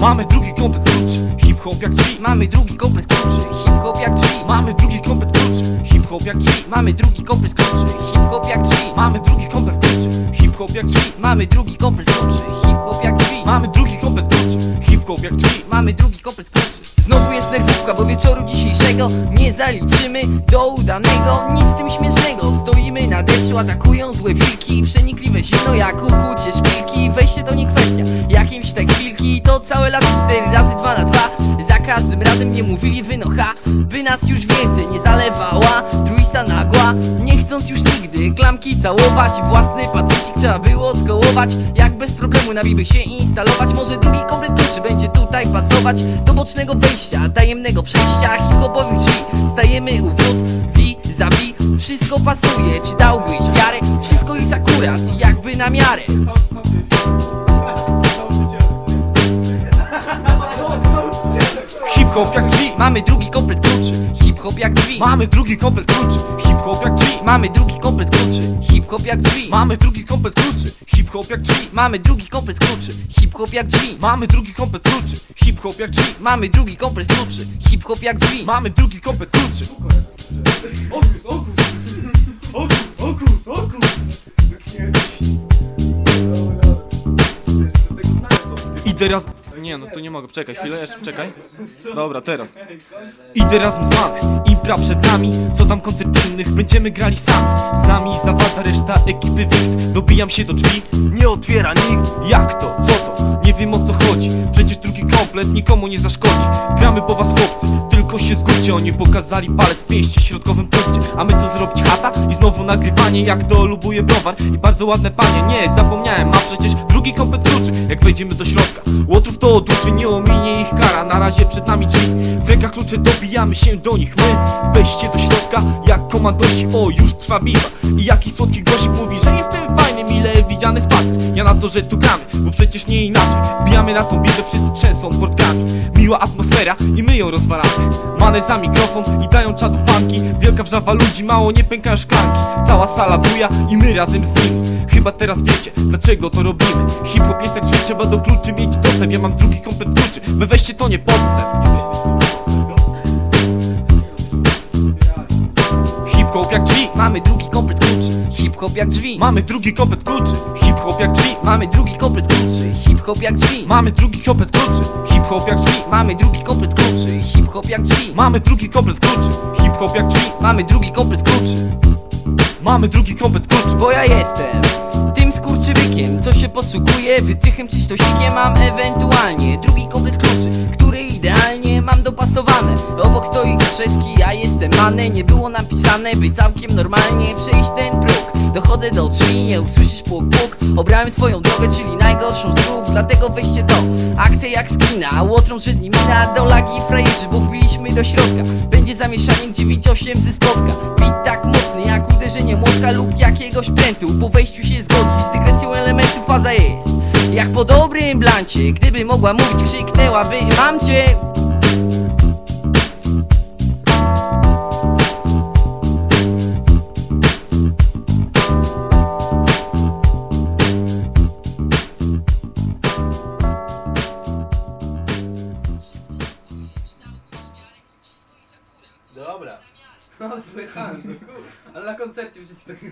Mamy drugi komplet kluczy, hip-hop jak drzwi. Mamy drugi komplet kluczy, hip-hop jak drzwi. Mamy drugi komplet kluczy, hip-hop jak drzwi. Mamy drugi komplet kluczy, hip-hop jak drzwi. Mamy drugi komplet kluczy, hip-hop jak drzwi. Mamy drugi komplet kluczy, hip-hop jak drzwi. Mamy drugi komplet kluczy, hip-hop jak drzwi. Mamy drugi komplet kluczy. Znowu jest nerwówka, bo wieczoru dzisiejszego Nie zaliczymy do udanego. Nic z tym śmiesznego Atakują złe wilki. Przenikliwe zimno jak ukucie szpilki. Wejście to nie kwestia jakimś tak chwilki To całe lato 4 razy 2 na 2 Za każdym razem nie mówili wynocha By nas już więcej nie zalewała. Trójsta nagła Nie chcąc już nigdy klamki całować. Własny patycik trzeba było skołować Jak bez problemu na by się instalować. Może drugi komplet kluczy będzie tutaj pasować. Do bocznego wejścia, tajemnego przejścia. Hip-hopowych drzwi, stajemy u wrót. Vis-a-vis, wszystko pasuje. Czy dałbyś na miarę. Hip-hop jak drzwi Mamy drugi komplet kluczy. Hip-hop jak drzwi. Mamy drugi komplet kluczy, hip-hop jak drzwi Mamy drugi komplet kluczy. Hip-hop jak drzwi. Mamy drugi komplet kluczy, hip-hop jak drzwi Mamy drugi komplet kluczy. Hip-hop jak drzwi. Mamy drugi komplet kluczy, hip-hop jak drzwi Mamy drugi komplet kluczy. Hip-hop jak drzwi. Mamy drugi komplet kluczy. Okus! Okus, okus, Idę. Nie no, to nie mogę, czekaj chwilę, jeszcze czekaj. Dobra, teraz. Idę razem z manem, impra przed nami Co tam koncert innych, będziemy grali sami. Z nami zawada reszta ekipy wikt Dobijam się do drzwi, nie otwiera nikt. Jak to, co to, nie wiem o co chodzi. Przecież drugi komplet nikomu nie zaszkodzi. Gramy po was chłopcy, tylko się zgódźcie. Oni pokazali palec w pięści, środkowym punkcie. A my co zrobić? Chata? I znowu nagrywanie Jak to lubuje browar. I bardzo ładne panie. Nie, zapomniałem, a przecież drugi komplet kluczy. Jak wejdziemy do środka Łotrów to oduczy, nie ominie ich kara? Na razie przed nami drzwi W rękach klucze dobijamy się do nich. My wejście do środka jak komandosi. O, już trwa biwa I jakiś słodki głosik mówi, że jestem fajny Mile widziany spadł. Ja na to, że tu gramy, bo przecież nie inaczej. Bijamy na tą bidę, wszyscy trzęsą portkami. Miła atmosfera i my ją rozwalamy. Mane za mikrofon i dają czadu fanki. Wielka wrzawa ludzi, mało nie pękają szklanki Cała sala buja i my razem z nimi. Chyba teraz wiecie, dlaczego to robimy. Hip-hop jest jak drzwi, trzeba do kluczy mieć dostęp Ja mam drugi komplet kluczy, we wejście to nie podstęp. Hip-hop jak drzwi, Mamy drugi komplet kluczy. Hip-hop jak drzwi. Mamy drugi komplet kluczy. Hip-hop jak drzwi, Mamy drugi komplet kluczy. Hip-hop jak drzwi. Mamy drugi komplet kluczy. Hip-hop jak drzwi, Mamy drugi komplet kluczy. Hip-hop jak drzwi. Mamy drugi komplet kluczy. Hip-hop jak drzwi, Mamy drugi komplet kluczy. Mamy drugi komplet kluczy. Bo ja jestem tym skurczybykiem Co się posługuje wytrychem czy stosikiem. Mam ewentualnie drugi komplet kluczy Który idealnie mam dopasowane. Obok stoi Gaczeski, ja jestem Mane Nie było napisane, by całkiem normalnie przejść ten próg. Dochodzę do drzwi, nie usłyszysz puk puk. Obrałem swoją drogę, czyli najgorszą z dróg. Dlatego weźcie to, akcja jak z kina Łotrą żydni mina, do lagi frajerzy Bo wbiliśmy do środka. Będzie zamieszanie, gdzie widz 8 ze spotka Beat tak mocny jak uderzenie młotka lub jakiegoś prętu. Po wejściu się zgodzisz, z dygresją elementów jest Jak po dobrym blancie, gdyby mogła mówić krzyknęłaby Mam cię, Dobra. No, pojechałem, no. Ale na koncercie w życiu tak nie.